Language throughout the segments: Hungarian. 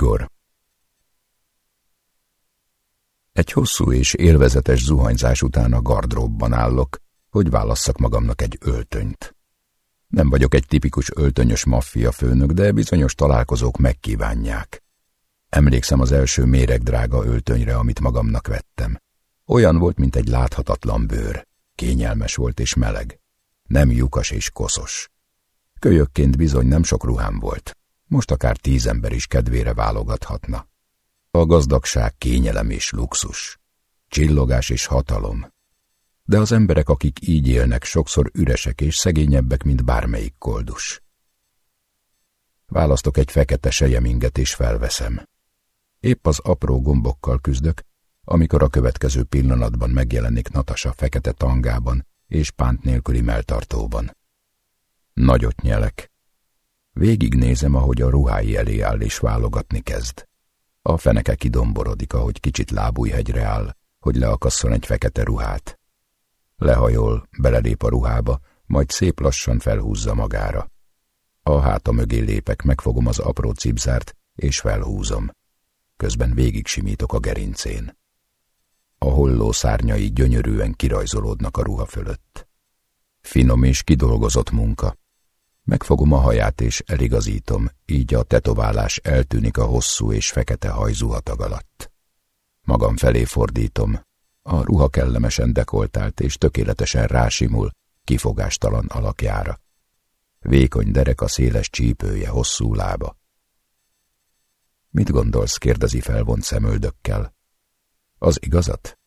Igor Egy hosszú és élvezetes zuhanyzás után a gardróbban állok, hogy válasszak magamnak egy öltönyt. Nem vagyok egy tipikus öltönyös maffia főnök, de bizonyos találkozók megkívánják. Emlékszem az első méregdrága öltönyre, amit magamnak vettem. Olyan volt, mint egy láthatatlan bőr. Kényelmes volt és meleg. Nem lyukas és koszos. Kölyökként bizony nem sok ruhám volt. Most akár tíz ember is kedvére válogathatna. A gazdagság kényelem és luxus. Csillogás és hatalom. De az emberek, akik így élnek, sokszor üresek és szegényebbek, mint bármelyik koldus. Választok egy fekete sejeminget és felveszem. Épp az apró gombokkal küzdök, amikor a következő pillanatban megjelenik Natasa fekete tangában és pánt nélküli melltartóban. Nagyot nyelek. Végignézem, ahogy a ruhái elé áll és válogatni kezd. A feneke kidomborodik, ahogy kicsit lábújhegyre áll, hogy leakasszon egy fekete ruhát. Lehajol, belelép a ruhába, majd szép lassan felhúzza magára. A háta mögé lépek, megfogom az apró cipzárt, és felhúzom. Közben végig simítok a gerincén. A holló szárnyai gyönyörűen kirajzolódnak a ruha fölött. Finom és kidolgozott munka. Megfogom a haját és eligazítom, így a tetoválás eltűnik a hosszú és fekete hajzuhatag alatt. Magam felé fordítom, a ruha kellemesen dekoltált és tökéletesen rásimul, kifogástalan alakjára. Vékony derek a széles csípője, hosszú lába. Mit gondolsz, kérdezi felvont szemöldökkel. Az igazat?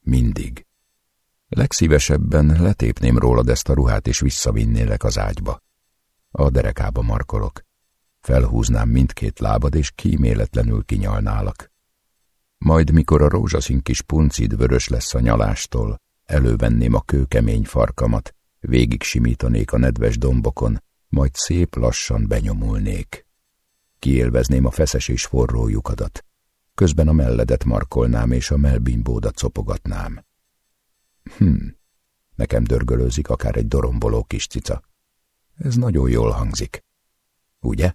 Mindig. Legszívesebben letépném rólad ezt a ruhát, és visszavinnélek az ágyba. A derekába markolok. Felhúznám mindkét lábad, és kíméletlenül kinyalnálak. Majd, mikor a rózsaszín kis puncid vörös lesz a nyalástól, elővenném a kőkemény farkamat, végig simítanék a nedves dombokon, majd szép lassan benyomulnék. Kiélvezném a feszes és forró lyukadat, közben a melledet markolnám és a melbimbódat copogatnám. Hm, nekem dörgölőzik akár egy doromboló kis cica. Ez nagyon jól hangzik. Ugye?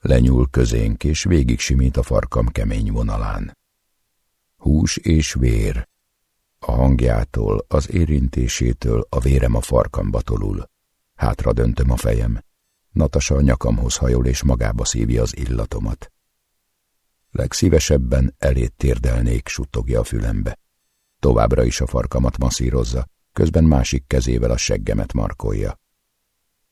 Lenyúl közénk, és végig simít a farkam kemény vonalán. Hús és vér. A hangjától, az érintésétől a vérem a farkamba tolul. Hátra döntöm a fejem. Natasa a nyakamhoz hajol, és magába szívja az illatomat. Legszívesebben elét térdelnék, suttogja a fülembe. Továbbra is a farkamat masszírozza, közben másik kezével a seggemet markolja.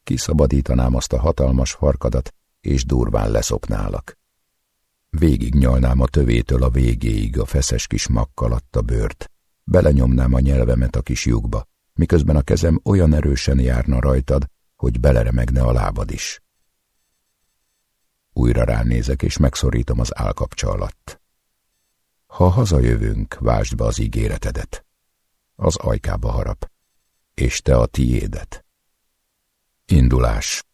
Kiszabadítanám azt a hatalmas farkadat, és durván leszopnálak. Végig nyalnám a tövétől a végéig a feszes kis makkalatta bőrt, belenyomnám a nyelvemet a kis lyukba, miközben a kezem olyan erősen járna rajtad, hogy beleremegne a lábad is. Újra ránézek, és megszorítom az állkapcsa alatt. Ha hazajövünk, vásd be az ígéretedet. Az ajkába harap, és te a tiédet. Indulás.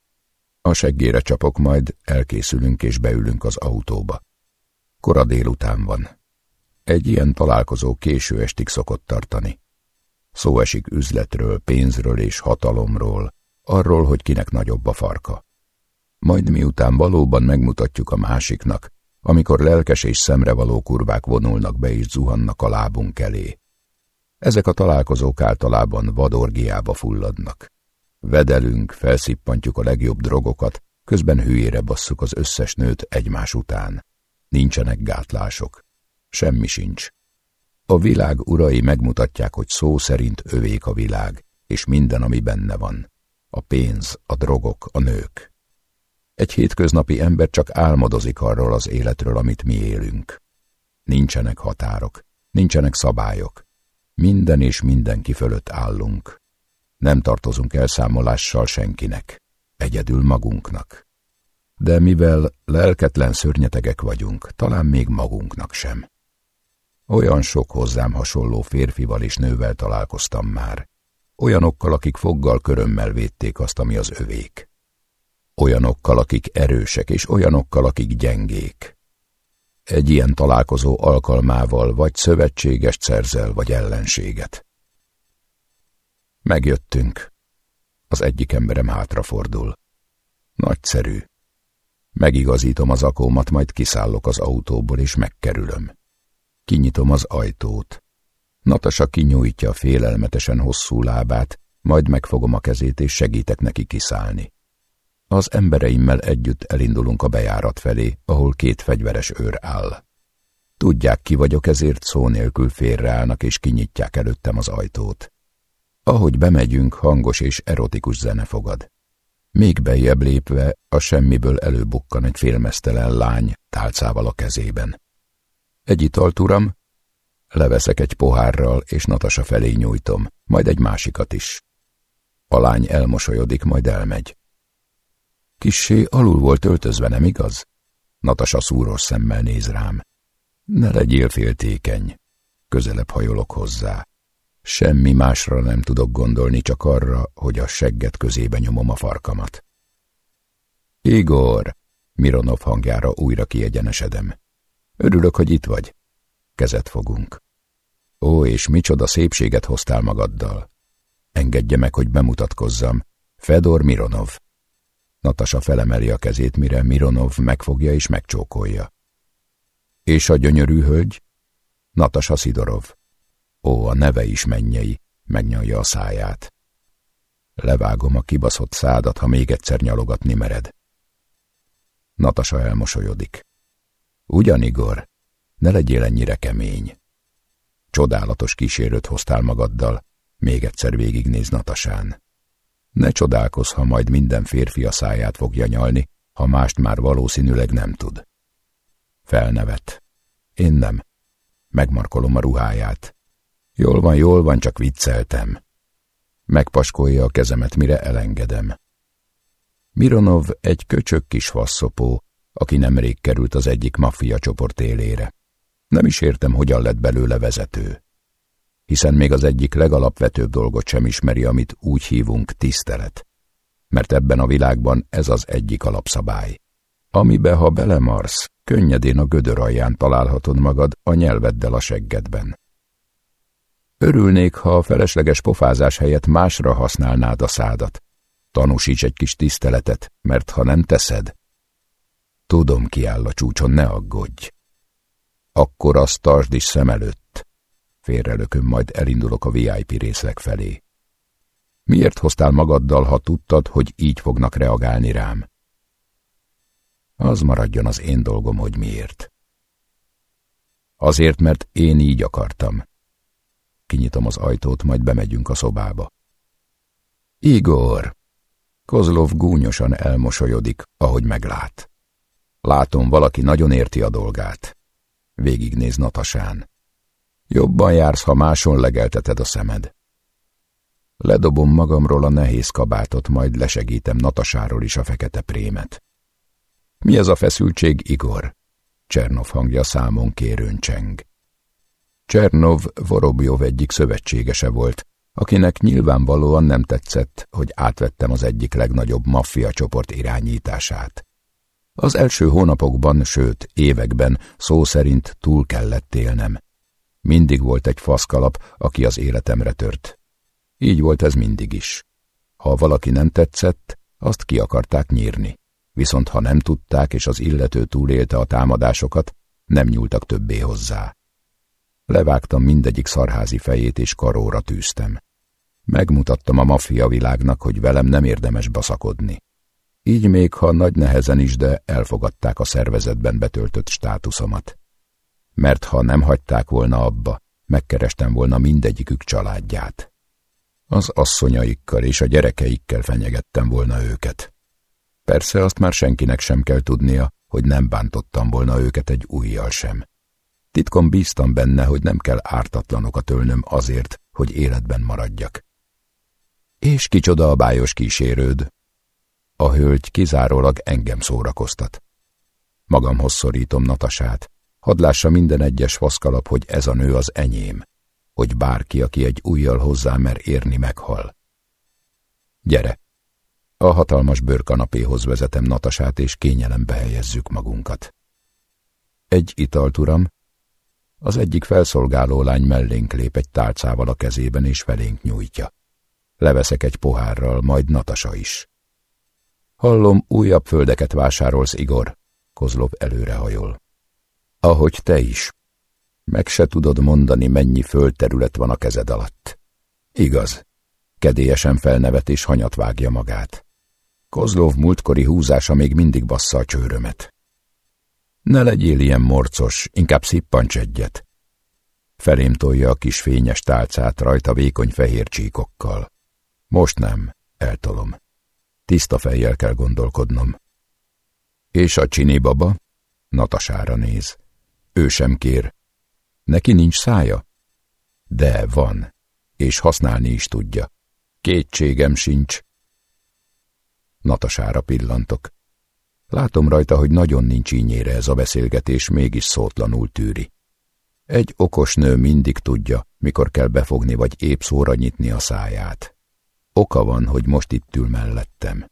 A seggére csapok, majd elkészülünk és beülünk az autóba. Kora délután van. Egy ilyen találkozó késő estig szokott tartani. Szó esik üzletről, pénzről és hatalomról, arról, hogy kinek nagyobb a farka. Majd miután valóban megmutatjuk a másiknak, amikor lelkes és szemrevaló kurvák vonulnak be és zuhannak a lábunk elé. Ezek a találkozók általában vadorgiába fulladnak. Vedelünk, felszippantjuk a legjobb drogokat, közben hülyére basszuk az összes nőt egymás után. Nincsenek gátlások. Semmi sincs. A világ urai megmutatják, hogy szó szerint övék a világ, és minden, ami benne van. A pénz, a drogok, a nők. Egy hétköznapi ember csak álmodozik arról az életről, amit mi élünk. Nincsenek határok, nincsenek szabályok. Minden és mindenki fölött állunk. Nem tartozunk elszámolással senkinek, egyedül magunknak. De mivel lelketlen szörnyetegek vagyunk, talán még magunknak sem. Olyan sok hozzám hasonló férfival és nővel találkoztam már. Olyanokkal, akik foggal körömmel védték azt, ami az övék. Olyanokkal, akik erősek, és olyanokkal, akik gyengék. Egy ilyen találkozó alkalmával vagy szövetséges szerzel, vagy ellenséget. Megjöttünk. Az egyik emberem hátrafordul. Nagyszerű. Megigazítom az akómat, majd kiszállok az autóból, és megkerülöm. Kinyitom az ajtót. Natasa kinyújtja félelmetesen hosszú lábát, majd megfogom a kezét, és segítek neki kiszállni. Az embereimmel együtt elindulunk a bejárat felé, ahol két fegyveres őr áll. Tudják, ki vagyok, ezért szó nélkül félreállnak, és kinyitják előttem az ajtót. Ahogy bemegyünk, hangos és erotikus zene fogad. Még bejjebb lépve, a semmiből előbukkan egy félmeztelen lány, tálcával a kezében. Egy italt, uram? Leveszek egy pohárral, és Natasa felé nyújtom, majd egy másikat is. A lány elmosolyodik, majd elmegy. Kissé alul volt öltözve, nem igaz? Natasa szúros szemmel néz rám. Ne legyél féltékeny. Közelebb hajolok hozzá. Semmi másra nem tudok gondolni, csak arra, hogy a segget közébe nyomom a farkamat. Igor! Mironov hangjára újra kiegyenesedem. Örülök, hogy itt vagy. Kezet fogunk. Ó, és micsoda szépséget hoztál magaddal. Engedje meg, hogy bemutatkozzam. Fedor Mironov. Natasa felemeli a kezét, mire Mironov megfogja és megcsókolja. És a gyönyörű hölgy? Natasa Szidorov. Ó, a neve is mennyei, megnyalja a száját. Levágom a kibaszott szádat, ha még egyszer nyalogatni mered. Natasa elmosolyodik. Ugyan, Igor, ne legyél ennyire kemény. Csodálatos kísérőt hoztál magaddal, még egyszer végignéz Natasán. Ne csodálkozz, ha majd minden férfi a száját fogja nyalni, ha mást már valószínűleg nem tud. Felnevet. Én nem. Megmarkolom a ruháját. Jól van, jól van, csak vicceltem. Megpaskolja a kezemet, mire elengedem. Mironov egy köcsök kis vasszopó, aki nemrég került az egyik maffia csoport élére. Nem is értem, hogyan lett belőle vezető. Hiszen még az egyik legalapvetőbb dolgot sem ismeri, amit úgy hívunk tisztelet. Mert ebben a világban ez az egyik alapszabály. Amibe, ha belemarsz, könnyedén a gödör alján találhatod magad a nyelveddel a seggedben. Örülnék, ha a felesleges pofázás helyett másra használnád a szádat. Tanúsíts egy kis tiszteletet, mert ha nem teszed... Tudom, ki áll a csúcson, ne aggódj. Akkor azt tartsd is szem előtt. Félrelököm, majd elindulok a VIP részleg felé. Miért hoztál magaddal, ha tudtad, hogy így fognak reagálni rám? Az maradjon az én dolgom, hogy miért. Azért, mert én így akartam. Kinyitom az ajtót, majd bemegyünk a szobába. Igor! Kozlov gúnyosan elmosolyodik, ahogy meglát. Látom, valaki nagyon érti a dolgát. Végignéz Natasán. Jobban jársz, ha máson legelteted a szemed. Ledobom magamról a nehéz kabátot, majd lesegítem Natasáról is a fekete prémet. Mi ez a feszültség, Igor? Csernov hangja számon kérőn cseng. Csernov Vorobjov egyik szövetségese volt, akinek nyilvánvalóan nem tetszett, hogy átvettem az egyik legnagyobb maffia csoport irányítását. Az első hónapokban, sőt években szó szerint túl kellett élnem. Mindig volt egy faszkalap, aki az életemre tört. Így volt ez mindig is. Ha valaki nem tetszett, azt ki akarták nyírni. Viszont ha nem tudták, és az illető túlélte a támadásokat, nem nyúltak többé hozzá. Levágtam mindegyik szarházi fejét, és karóra tűztem. Megmutattam a maffia világnak, hogy velem nem érdemes baszakodni. Így még, ha nagy nehezen is, de elfogadták a szervezetben betöltött státuszomat. Mert ha nem hagyták volna abba, megkerestem volna mindegyikük családját. Az asszonyaikkal és a gyerekeikkel fenyegettem volna őket. Persze azt már senkinek sem kell tudnia, hogy nem bántottam volna őket egy újjal sem. Titkon bíztam benne, hogy nem kell ártatlanokat ölnöm azért, hogy életben maradjak. És kicsoda a bájos kísérőd? A hölgy kizárólag engem szórakoztat. Magamhoz szorítom Natasát, hadd lássa minden egyes faszkalap, hogy ez a nő az enyém, hogy bárki, aki egy ujjal hozzá mer érni, meghal. Gyere! A hatalmas bőrkanapéhoz vezetem Natasát, és kényelembe helyezzük magunkat. Egy italt, uram, az egyik felszolgáló lány mellénk lép egy tálcával a kezében, és felénk nyújtja. Leveszek egy pohárral, majd Natasa is. Hallom, újabb földeket vásárolsz, Igor. Kozlov előrehajol. Ahogy te is. Meg se tudod mondani, mennyi földterület van a kezed alatt. Igaz. Kedélyesen felnevet és hanyat vágja magát. Kozlov múltkori húzása még mindig bassza a csőrömet. Ne legyél ilyen morcos, inkább szippancs egyet. Felém tolja a kis fényes tálcát rajta vékony fehér csíkokkal. Most nem, eltolom. Tiszta fejjel kell gondolkodnom. És a csini baba? Natasára néz. Ő sem kér. Neki nincs szája? De van, és használni is tudja. Kétségem sincs. Natasára pillantok. Látom rajta, hogy nagyon nincs ínyére ez a beszélgetés, mégis szótlanul tűri. Egy okos nő mindig tudja, mikor kell befogni vagy épp szóra nyitni a száját. Oka van, hogy most itt ül mellettem.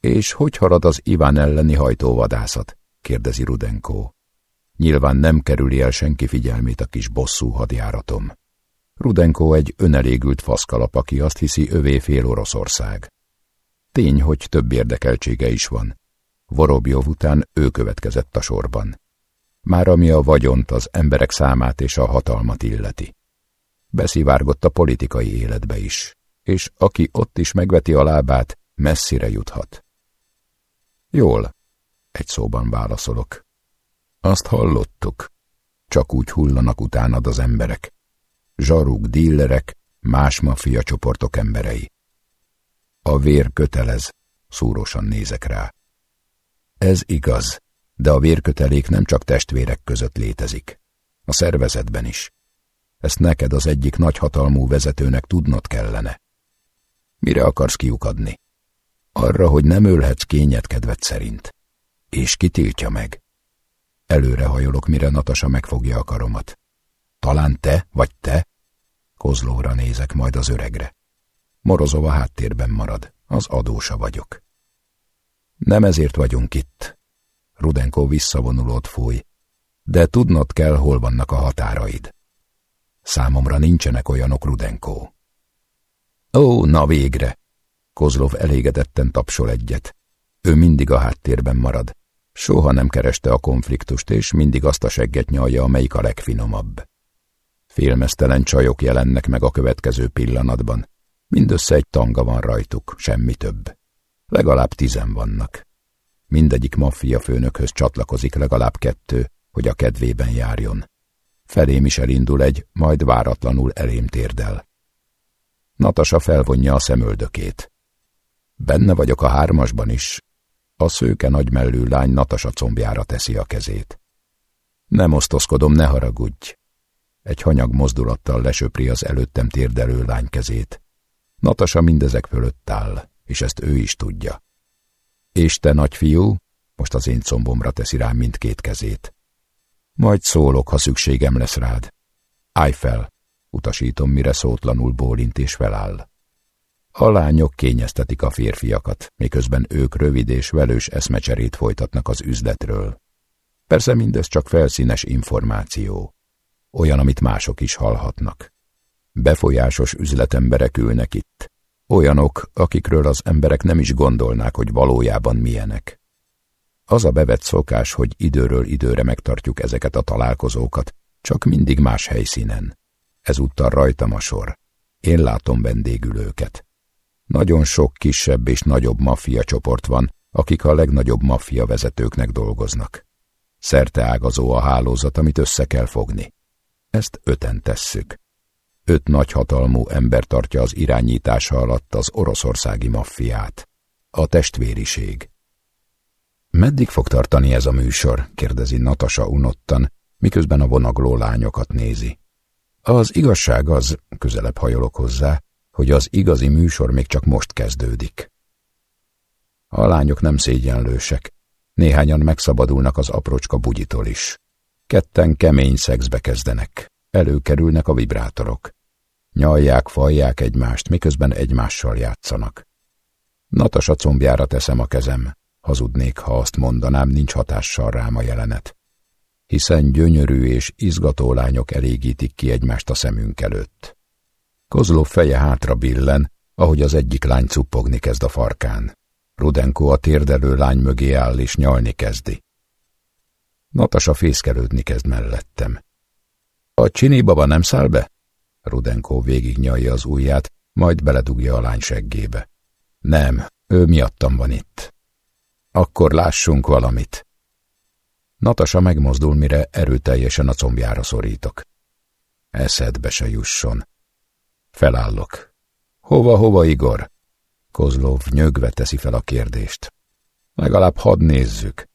És hogy halad az Iván elleni hajtóvadászat? kérdezi Rudenko. Nyilván nem kerüli el senki figyelmét a kis bosszú hadjáratom. Rudenko egy önelégült faszkalap, aki azt hiszi övé fél Oroszország. Tény, hogy több érdekeltsége is van. Vorobjov után ő következett a sorban. Már ami a vagyont, az emberek számát és a hatalmat illeti. Beszivárgott a politikai életbe is, és aki ott is megveti a lábát, messzire juthat. Jól, egy szóban válaszolok. Azt hallottuk, csak úgy hullanak utánad az emberek. Zsaruk, díllerek, más maffia csoportok emberei. A vér kötelez, szúrósan nézek rá. Ez igaz, de a vérkötelék nem csak testvérek között létezik. A szervezetben is. Ezt neked az egyik nagyhatalmú vezetőnek tudnod kellene. Mire akarsz kiukadni? Arra, hogy nem ölhetsz kényet kedved szerint. És kitiltja meg. Előre hajolok, mire Natasa megfogja a karomat. Talán te, vagy te? Kozlóra nézek, majd az öregre. Morozova háttérben marad, az adósa vagyok. Nem ezért vagyunk itt. Rudenko visszavonulót fúj. De tudnod kell, hol vannak a határaid. Számomra nincsenek olyanok, Rudenko. Ó, na végre! Kozlov elégedetten tapsol egyet. Ő mindig a háttérben marad. Soha nem kereste a konfliktust, és mindig azt a segget nyalja, amelyik a legfinomabb. Félmeztelen csajok jelennek meg a következő pillanatban. Mindössze egy tanga van rajtuk, semmi több. Legalább tizen vannak. Mindegyik maffia főnökhöz csatlakozik legalább kettő, hogy a kedvében járjon. Felém is elindul egy, majd váratlanul elém térdel. Natasa felvonja a szemöldökét. Benne vagyok a hármasban is. A szőke nagymellű lány Natasa combjára teszi a kezét. Nem osztozkodom, ne haragudj. Egy hanyag mozdulattal lesöpri az előttem térdelő lány kezét. Natasa mindezek fölött áll, és ezt ő is tudja. És te, nagyfiú, most az én combomra teszi rám mindkét kezét. Majd szólok, ha szükségem lesz rád. Állj fel, utasítom, mire szótlanul bólint és feláll. A lányok kényeztetik a férfiakat, miközben ők rövid és velős eszmecserét folytatnak az üzletről. Persze mindez csak felszínes információ, olyan, amit mások is hallhatnak. Befolyásos üzletemberek ülnek itt, olyanok, akikről az emberek nem is gondolnák, hogy valójában milyenek. Az a bevett szokás, hogy időről időre megtartjuk ezeket a találkozókat, csak mindig más helyszínen. Ezúttal rajtam a sor. Én látom vendégülőket. Nagyon sok kisebb és nagyobb maffia csoport van, akik a legnagyobb maffia vezetőknek dolgoznak. Szerte ágazó a hálózat, amit össze kell fogni. Ezt öten tesszük. Öt nagyhatalmú ember tartja az irányítása alatt az oroszországi maffiát. A testvériség. Meddig fog tartani ez a műsor? kérdezi Natasa unottan, miközben a vonagló lányokat nézi. Az igazság az, közelebb hajolok hozzá, hogy az igazi műsor még csak most kezdődik. A lányok nem szégyenlősek, néhányan megszabadulnak az aprócska bugyitól is. Ketten kemény szexbe kezdenek. Előkerülnek a vibrátorok. Nyalják, falják egymást, miközben egymással játszanak. Natasa combjára teszem a kezem. Hazudnék, ha azt mondanám, nincs hatással rám a jelenet. Hiszen gyönyörű és izgató lányok elégítik ki egymást a szemünk előtt. Kozló feje hátra billen, ahogy az egyik lány cuppogni kezd a farkán. Rudenko a térdelő lány mögé áll és nyalni kezdi. Natasa fészkelődni kezd mellettem. A csini baba nem száll be? Rudenko végig nyalja az ujját, majd beledugja a lány seggébe. Nem, ő miattam van itt. Akkor lássunk valamit. Natasa megmozdul, mire erőteljesen a combjára szorítok. Eszedbe se jusson. Felállok. Hova, hova, Igor? Kozlov nyögve teszi fel a kérdést. Legalább hadd nézzük.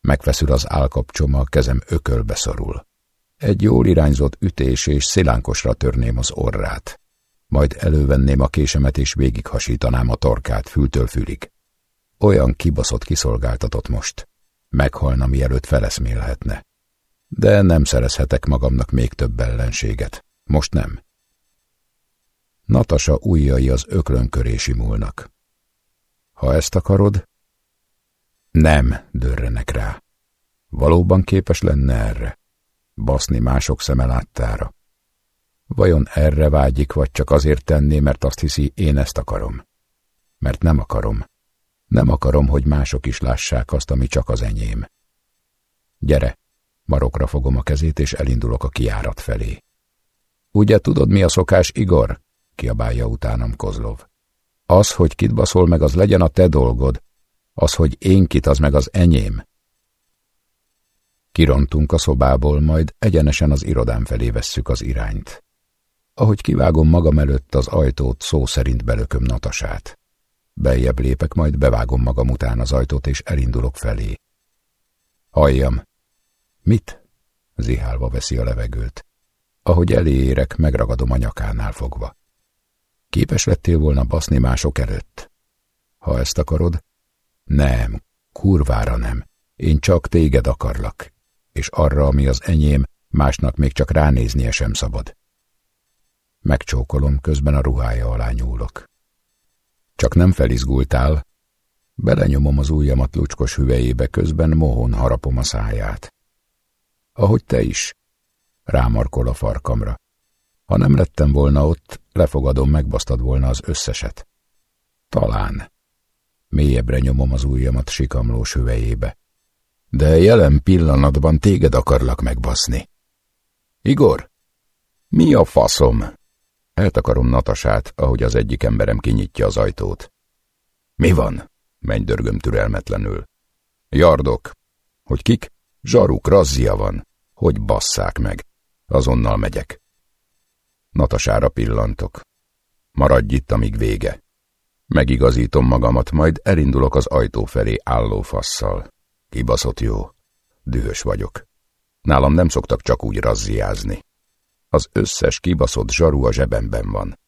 Megfeszül az állkapcsom, a kezem ökölbe szorul. Egy jól irányzott ütés és szilánkosra törném az orrát. Majd elővenném a késemet és végighasítanám a torkát fültől fülig. Olyan kibaszott kiszolgáltatott most. Meghalna, mielőtt feleszmélhetne. De nem szerezhetek magamnak még több ellenséget. Most nem. Natasa ujjai az öklön köré simulnak. Ha ezt akarod? Nem, dörrenek rá. Valóban képes lenne erre? Baszni mások szeme láttára? Vajon erre vágyik, vagy csak azért tenné, mert azt hiszi, én ezt akarom? Mert nem akarom. Nem akarom, hogy mások is lássák azt, ami csak az enyém. Gyere, marokra fogom a kezét, és elindulok a kiárat felé. Ugye tudod, mi a szokás, Igor? kiabálja utánam Kozlov. Az, hogy kit baszol meg, az legyen a te dolgod. Az, hogy én kit, az meg az enyém. Kirontunk a szobából, majd egyenesen az irodám felé vesszük az irányt. Ahogy kivágom magam előtt az ajtót, szó szerint belököm Natasát. Beljebb lépek, majd bevágom magam után az ajtót, és elindulok felé. Halljam. Mit? Zihálva veszi a levegőt. Ahogy eléérek, megragadom a nyakánál fogva. Képes lettél volna baszni mások előtt? Ha ezt akarod? Nem, kurvára nem. Én csak téged akarlak, és arra, ami az enyém, másnak még csak ránéznie sem szabad. Megcsókolom, közben a ruhája alá nyúlok. Csak nem felizgultál. Belenyomom az ujjamat lucskos hüvejébe, közben mohon harapom a száját. Ahogy te is. Rámarkol a farkamra. Ha nem lettem volna ott, lefogadom, megbasztad volna az összeset. Talán. Mélyebbre nyomom az ujjamat sikamlós hüvejébe. De jelen pillanatban téged akarlak megbaszni. Igor? Mi a faszom? Eltakarom Natasát, ahogy az egyik emberem kinyitja az ajtót. Mi van? Mennydörgöm türelmetlenül. Jardok. Hogy kik? Zsaruk, razzia van. Hogy basszák meg. Azonnal megyek. Natasára pillantok. Maradj itt, amíg vége. Megigazítom magamat, majd elindulok az ajtó felé álló fasszal. Kibaszott jó. Dühös vagyok. Nálam nem szoktak csak úgy razziázni. Az összes kibaszott zsaru a zsebemben van.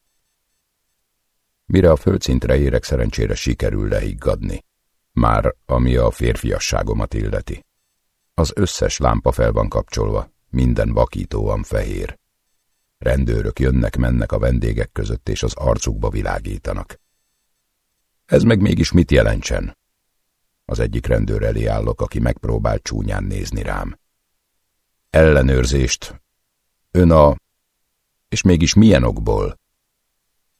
Mire a földszintre érek, szerencsére sikerül lehiggadni. Már ami a férfiasságomat illeti. Az összes lámpa fel van kapcsolva, minden vakítóan fehér. Rendőrök jönnek-mennek a vendégek között, és az arcukba világítanak. Ez meg mégis mit jelentsen? Az egyik rendőr elé állok, aki megpróbál csúnyán nézni rám. Ellenőrzést. Ön a... És mégis milyen okból?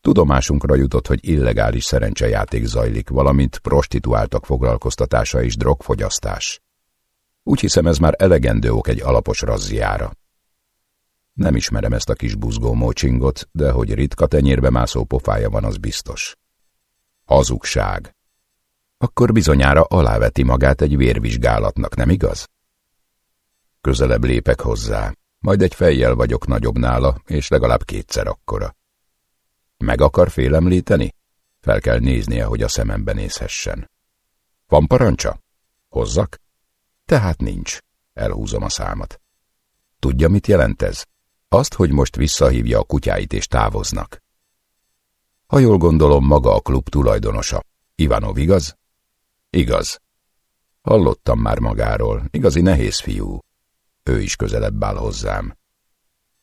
Tudomásunkra jutott, hogy illegális szerencsejáték zajlik, valamint prostituáltak foglalkoztatása és drogfogyasztás. Úgy hiszem, ez már elegendő ok egy alapos razziára. Nem ismerem ezt a kis buzgó mócsingot, de hogy ritka tenyérbe mászó pofája van, az biztos. Hazugság. Akkor bizonyára aláveti magát egy vérvizsgálatnak, nem igaz? Közelebb lépek hozzá, majd egy fejjel vagyok nagyobb nála, és legalább kétszer akkora. Meg akar félemlíteni? Fel kell néznie, hogy a szemembe nézhessen. Van parancsa? Hozzak? Tehát nincs. Elhúzom a számat. Tudja, mit jelent ez? Azt, hogy most visszahívja a kutyáit és távoznak. Ha jól gondolom, maga a klub tulajdonosa. Ivanov, igaz? Igaz. Hallottam már magáról, igazi nehéz fiú. Ő is közelebb áll hozzám.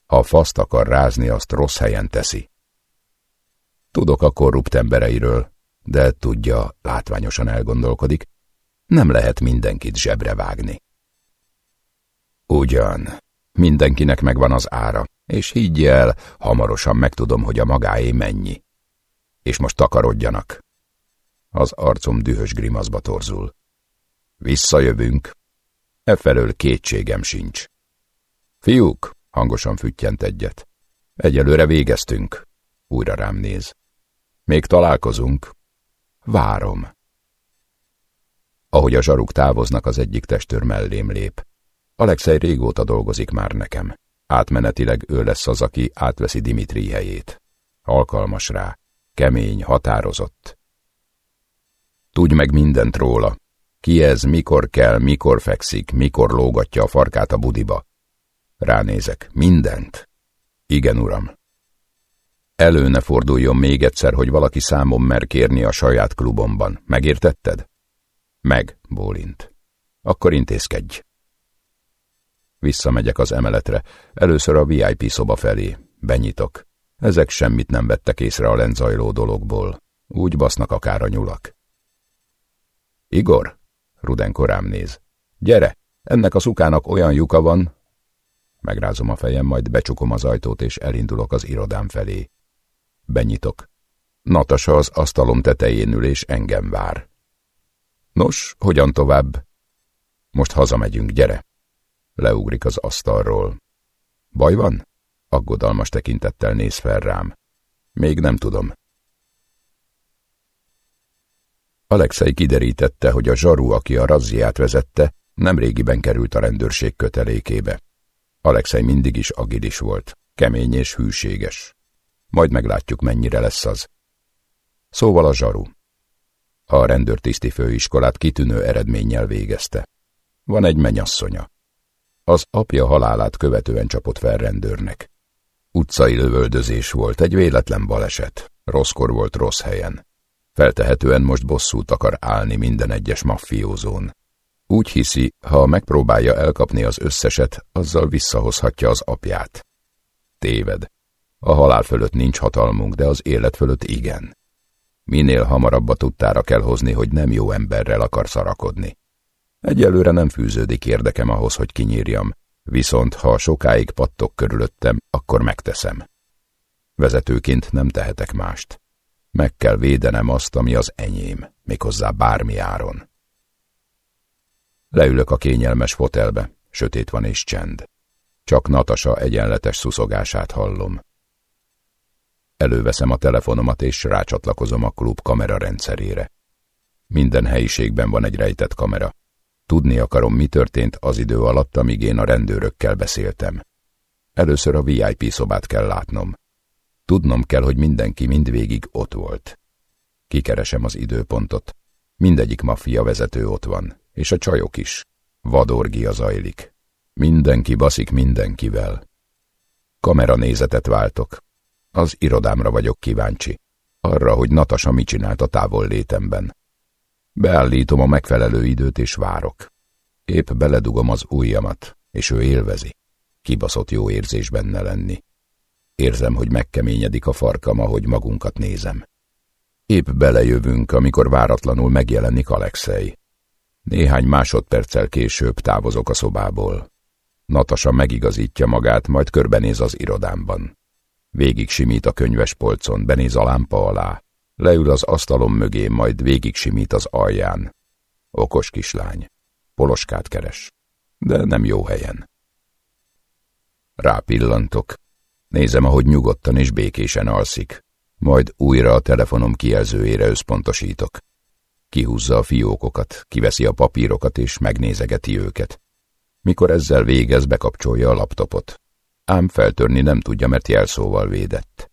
Ha faszt akar rázni, azt rossz helyen teszi. Tudok a korrupt embereiről, de tudja, látványosan elgondolkodik, nem lehet mindenkit zsebre vágni. Ugyan, Mindenkinek megvan az ára, és higgy el, hamarosan megtudom, hogy a magáé mennyi. És most takarodjanak. Az arcom dühös grimaszba torzul. Visszajövünk. E felől kétségem sincs. Fiúk, hangosan füttyent egyet. Egyelőre végeztünk. Újra rám néz. Még találkozunk. Várom. Ahogy a zsaruk távoznak, az egyik testőr mellém lép. Alexei régóta dolgozik már nekem. Átmenetileg ő lesz az, aki átveszi Dimitri helyét. Alkalmas rá, kemény, határozott. Tudj meg mindent róla. Ki ez, mikor kell, mikor fekszik, mikor lógatja a farkát a budiba. Ránézek, mindent. Igen, uram. Elő ne forduljon még egyszer, hogy valaki számom mer kérni a saját klubomban. Megértetted? Meg, bólint. Akkor intézkedj. Visszamegyek az emeletre, először a VIP szoba felé. Benyitok. Ezek semmit nem vettek észre a lenzajló dologból. Úgy basznak akár a nyulak. Igor? Rudenko rám néz. Gyere, ennek a szukának olyan lyuka van. Megrázom a fejem, majd becsukom az ajtót, és elindulok az irodám felé. Benyitok. Natasa az asztalom tetején ül, és engem vár. Nos, hogyan tovább? Most hazamegyünk, gyere. Leugrik az asztalról. Baj van? Aggodalmas tekintettel néz fel rám. Még nem tudom. Alexei kiderítette, hogy a zsaru, aki a razziát vezette, nem régiben került a rendőrség kötelékébe. Alexei mindig is agilis volt, kemény és hűséges. Majd meglátjuk, mennyire lesz az. Szóval a zsaru. A rendőrtiszti főiskolát kitűnő eredménnyel végezte. Van egy menyasszonya. Az apja halálát követően csapott fel rendőrnek. Utcai lövöldözés volt, egy véletlen baleset. Rosszkor volt rossz helyen. Feltehetően most bosszút akar állni minden egyes maffiózón. Úgy hiszi, ha megpróbálja elkapni az összeset, azzal visszahozhatja az apját. Téved. A halál fölött nincs hatalmunk, de az élet fölött igen. Minél hamarabb a tudtára kell hozni, hogy nem jó emberrel akar szarakodni. Egyelőre nem fűződik érdekem ahhoz, hogy kinyírjam, viszont ha sokáig pattok körülöttem, akkor megteszem. Vezetőként nem tehetek mást. Meg kell védenem azt, ami az enyém, méghozzá bármi áron. Leülök a kényelmes fotelbe, sötét van és csend. Csak Natasa egyenletes szuszogását hallom. Előveszem a telefonomat és rácsatlakozom a klub kamera rendszerére. Minden helyiségben van egy rejtett kamera. Tudni akarom, mi történt az idő alatt, amíg én a rendőrökkel beszéltem. Először a VIP szobát kell látnom. Tudnom kell, hogy mindenki mindvégig ott volt. Kikeresem az időpontot. Mindegyik maffia vezető ott van, és a csajok is. Vadorgia zajlik. Mindenki baszik mindenkivel. Kamera nézetet váltok. Az irodámra vagyok kíváncsi. Arra, hogy Natasa mit csinált a távol létemben. Beállítom a megfelelő időt és várok. Épp beledugom az ujjamat, és ő élvezi. Kibaszott jó érzés benne lenni. Érzem, hogy megkeményedik a farkam, ahogy magunkat nézem. Épp belejövünk, amikor váratlanul megjelenik Alexei. Néhány másodperccel később távozok a szobából. Natasa megigazítja magát, majd körbenéz az irodámban. Végig simít a könyves polcon, benéz a lámpa alá. Leül az asztalom mögé, majd végig simít az alján. Okos kislány. Poloskát keres. De nem jó helyen. Rápillantok. Nézem, ahogy nyugodtan és békésen alszik. Majd újra a telefonom kijelzőjére összpontosítok. Kihúzza a fiókokat, kiveszi a papírokat és megnézegeti őket. Mikor ezzel végez, bekapcsolja a laptopot ám feltörni nem tudja, mert jelszóval védett.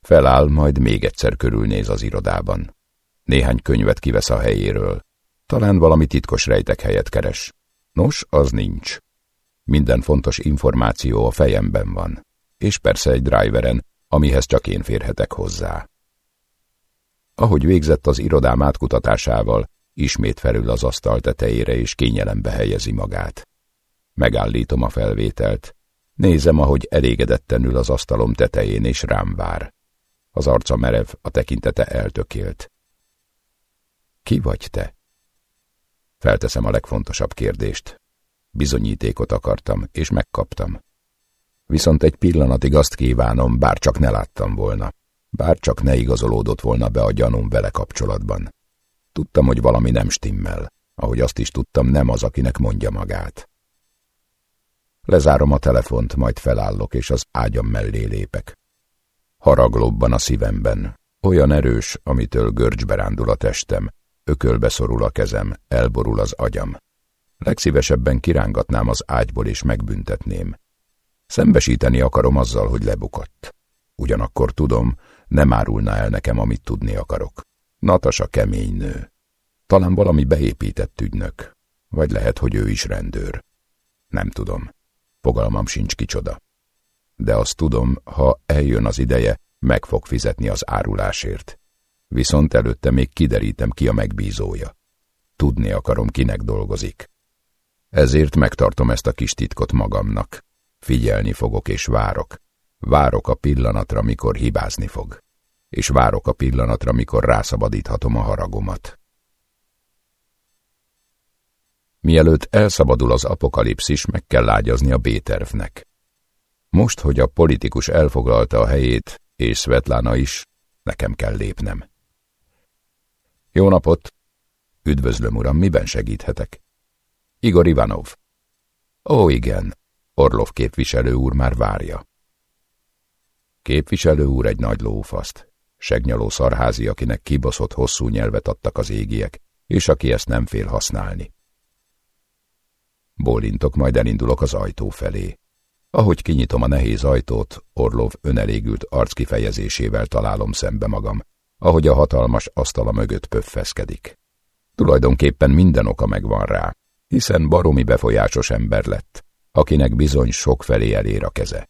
Feláll, majd még egyszer körülnéz az irodában. Néhány könyvet kivesz a helyéről. Talán valami titkos rejtek helyet keres. Nos, az nincs. Minden fontos információ a fejemben van. És persze egy driveren, amihez csak én férhetek hozzá. Ahogy végzett az irodám átkutatásával, ismét felül az asztal tetejére és kényelembe helyezi magát. Megállítom a felvételt, Nézem, ahogy elégedetten ül az asztalom tetején, és rám vár. Az arca merev, a tekintete eltökélt. Ki vagy te? Felteszem a legfontosabb kérdést. Bizonyítékot akartam, és megkaptam. Viszont egy pillanatig azt kívánom, bár csak ne láttam volna, bár csak ne igazolódott volna be a gyanúm vele kapcsolatban. Tudtam, hogy valami nem stimmel, ahogy azt is tudtam, nem az, akinek mondja magát. Lezárom a telefont, majd felállok, és az ágyam mellé lépek. Haraglobban a szívemben, olyan erős, amitől görcsbe rándul a testem, ökölbe szorul a kezem, elborul az agyam. Legszívesebben kirángatnám az ágyból és megbüntetném. Szembesíteni akarom azzal, hogy lebukott. Ugyanakkor tudom, nem árulná el nekem, amit tudni akarok. Natasa kemény nő. Talán valami beépített ügynök. Vagy lehet, hogy ő is rendőr. Nem tudom. Fogalmam sincs kicsoda. De azt tudom, ha eljön az ideje, meg fog fizetni az árulásért. Viszont előtte még kiderítem ki a megbízója. Tudni akarom, kinek dolgozik. Ezért megtartom ezt a kis titkot magamnak. Figyelni fogok és várok. Várok a pillanatra, mikor hibázni fog. És várok a pillanatra, mikor rászabadíthatom a haragomat. Mielőtt elszabadul az apokalipszis, meg kell ágyazni a B-tervnek. Most, hogy a politikus elfoglalta a helyét, és Svetlana is, nekem kell lépnem. Jó napot! Üdvözlöm, uram, miben segíthetek? Igor Ivanov. Ó, igen, Orlov képviselő úr már várja. Képviselő úr egy nagy lófaszt, segnyaló szarházi, akinek kibaszott hosszú nyelvet adtak az égiek, és aki ezt nem fél használni. Bólintok, majd elindulok az ajtó felé. Ahogy kinyitom a nehéz ajtót, Orlov önelégült arckifejezésével találom szembe magam, ahogy a hatalmas asztala mögött pöffeszkedik. Tulajdonképpen minden oka megvan rá, hiszen baromi befolyásos ember lett, akinek bizony sok felé elér a keze.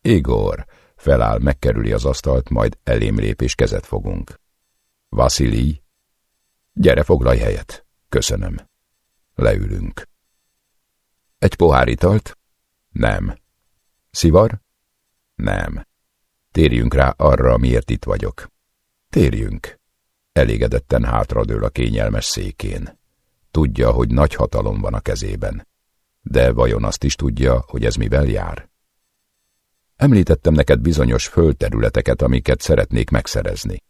Igor feláll, megkerüli az asztalt, majd elém lép és kezet fogunk. Vasili, gyere, foglalj helyet. Köszönöm. Leülünk. Egy pohár italt? Nem. Szivar? Nem. Térjünk rá arra, miért itt vagyok. Térjünk. Elégedetten hátradől a kényelmes székén. Tudja, hogy nagy hatalom van a kezében. De vajon azt is tudja, hogy ez mivel jár? Említettem neked bizonyos földterületeket, amiket szeretnék megszerezni.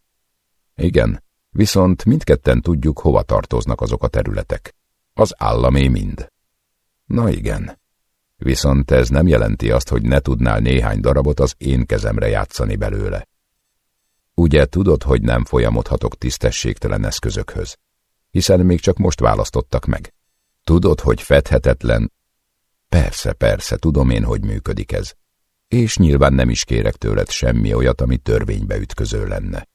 Igen, viszont mindketten tudjuk, hova tartoznak azok a területek. Az államé mind. Na igen. Viszont ez nem jelenti azt, hogy ne tudnál néhány darabot az én kezemre játszani belőle. Ugye tudod, hogy nem folyamodhatok tisztességtelen eszközökhöz, hiszen még csak most választottak meg. Tudod, hogy fedhetetlen, Persze, persze, tudom én, hogy működik ez. És nyilván nem is kérek tőled semmi olyat, ami törvénybe ütköző lenne.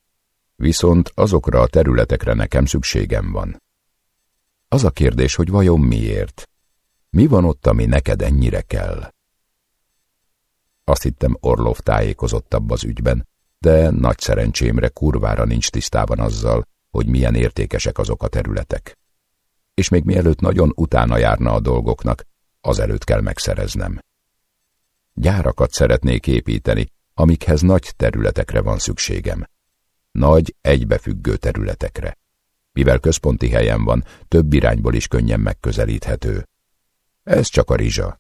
Viszont azokra a területekre nekem szükségem van. Az a kérdés, hogy vajon miért? Mi van ott, ami neked ennyire kell? Azt hittem Orlov tájékozottabb az ügyben, de nagy szerencsémre kurvára nincs tisztában azzal, hogy milyen értékesek azok a területek. És még mielőtt nagyon utána járna a dolgoknak, azelőtt kell megszereznem. Gyárakat szeretnék építeni, amikhez nagy területekre van szükségem. Nagy, egybefüggő területekre. Mivel központi helyen van, több irányból is könnyen megközelíthető. Ez csak a rizsa.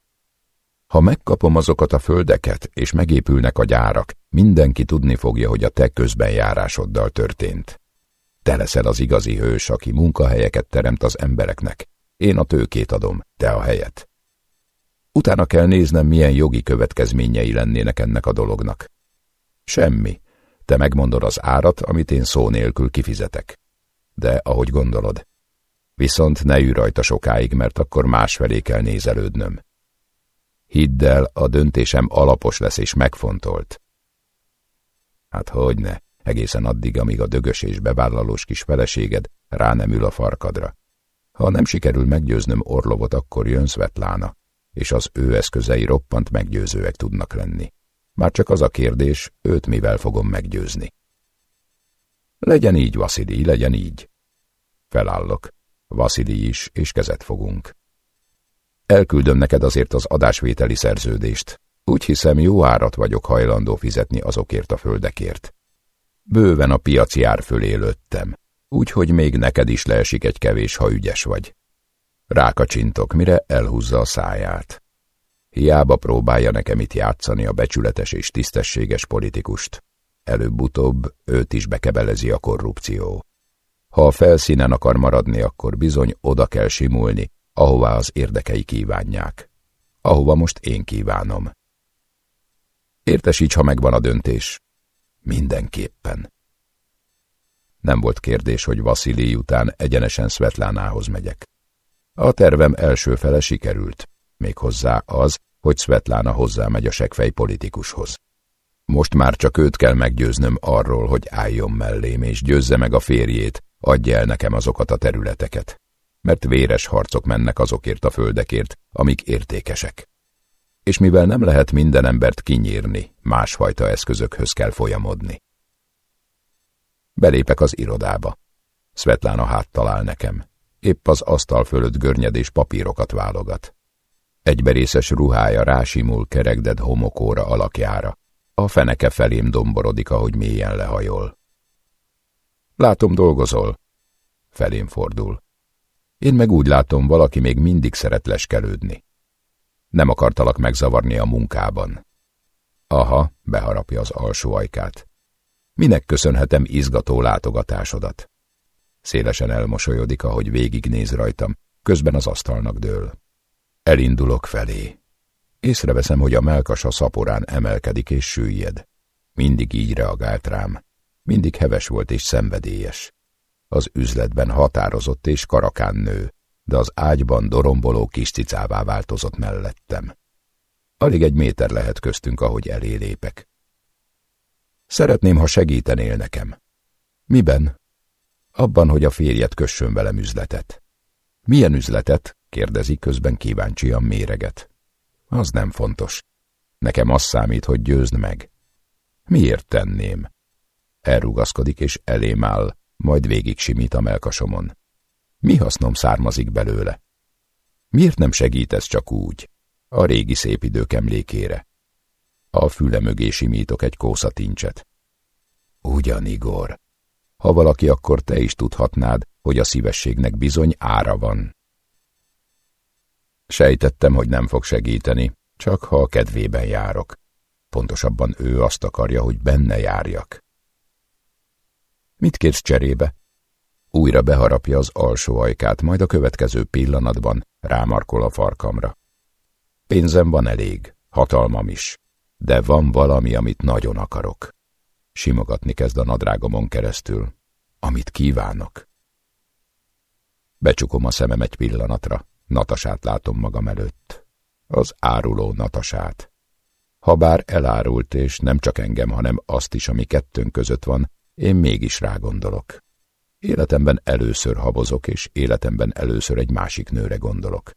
Ha megkapom azokat a földeket, és megépülnek a gyárak, mindenki tudni fogja, hogy a te közbenjárásoddal történt. Te leszel az igazi hős, aki munkahelyeket teremt az embereknek. Én a tőkét adom, te a helyet. Utána kell néznem, milyen jogi következményei lennének ennek a dolognak. Semmi. Te megmondod az árat, amit én szó nélkül kifizetek. De ahogy gondolod. Viszont ne ülj rajta sokáig, mert akkor másfelé kell nézelődnöm. Hidd el, a döntésem alapos lesz és megfontolt. Hát hogy ne, egészen addig, amíg a dögös és bevállalós kis feleséged rá nem ül a farkadra. Ha nem sikerül meggyőznöm Orlovot, akkor jön Svetlána és az ő eszközei roppant meggyőzőek tudnak lenni. Már csak az a kérdés, őt mivel fogom meggyőzni. Legyen így, Vasidi, legyen így. Felállok. Vasidi is, és kezet fogunk. Elküldöm neked azért az adásvételi szerződést. Úgy hiszem, jó árat vagyok hajlandó fizetni azokért a földekért. Bőven a piaci ár fölé lőttem, úgyhogy még neked is leesik egy kevés, ha ügyes vagy. Rákacsintok, mire elhúzza a száját. Hiába próbálja nekem itt játszani a becsületes és tisztességes politikust. Előbb-utóbb őt is bekebelezi a korrupció. Ha a felszínen akar maradni, akkor bizony oda kell simulni, ahová az érdekei kívánják. Ahova most én kívánom. Értesíts, ha megvan a döntés. Mindenképpen. Nem volt kérdés, hogy Vasilij után egyenesen Svetlánához megyek. A tervem első fele sikerült, méghozzá az, hogy Svetlána hozzámegy a segfej politikushoz. Most már csak őt kell meggyőznöm arról, hogy álljon mellém, és győzze meg a férjét, adja el nekem azokat a területeket. Mert véres harcok mennek azokért a földekért, amik értékesek. És mivel nem lehet minden embert kinyírni, másfajta eszközökhöz kell folyamodni. Belépek az irodába. Svetlána hát talál nekem. Épp az asztal fölött görnyedés papírokat válogat. Egyberészes ruhája rásimul keregded homokóra alakjára. A feneke felém domborodik, ahogy mélyen lehajol. Látom, dolgozol. Felém fordul. Én meg úgy látom, valaki még mindig szeret leskelődni. Nem akartalak megzavarni a munkában. Aha, beharapja az alsó ajkát. Minek köszönhetem izgató látogatásodat? Szélesen elmosolyodik, ahogy végignéz rajtam, közben az asztalnak dől. Elindulok felé. Észreveszem, hogy a melkasa szaporán emelkedik és süllyed. Mindig így reagált rám. Mindig heves volt és szenvedélyes. Az üzletben határozott és karakán nő, de az ágyban doromboló kis cicává változott mellettem. Alig egy méter lehet köztünk, ahogy elé lépek. Szeretném, ha segítenél nekem. Miben? Abban, hogy a férjet kössön velem üzletet. Milyen üzletet? kérdezi, közben kíváncsian méreget. Az nem fontos. Nekem az számít, hogy győzd meg. Miért tenném? Elrugaszkodik és elém áll, majd végig simít a melkasomon. Mi hasznom származik belőle? Miért nem segítesz csak úgy? A régi szép idők emlékére. A füle mögé simítok egy kószatincset. Ugyan, Igor. Ha valaki, akkor te is tudhatnád, hogy a szívességnek bizony ára van. Sejtettem, hogy nem fog segíteni, csak ha a kedvében járok. Pontosabban ő azt akarja, hogy benne járjak. Mit kérsz cserébe? Újra beharapja az alsó ajkát, majd a következő pillanatban rámarkol a farkamra. Pénzem van elég, hatalmam is, de van valami, amit nagyon akarok. Simogatni kezd a nadrágomon keresztül. Amit kívánok. Becsukom a szemem egy pillanatra, Natasát látom magam előtt. Az áruló Natasát. Habár elárult, és nem csak engem, hanem azt is, ami kettőnk között van, én mégis rágondolok. Életemben először habozok, és életemben először egy másik nőre gondolok.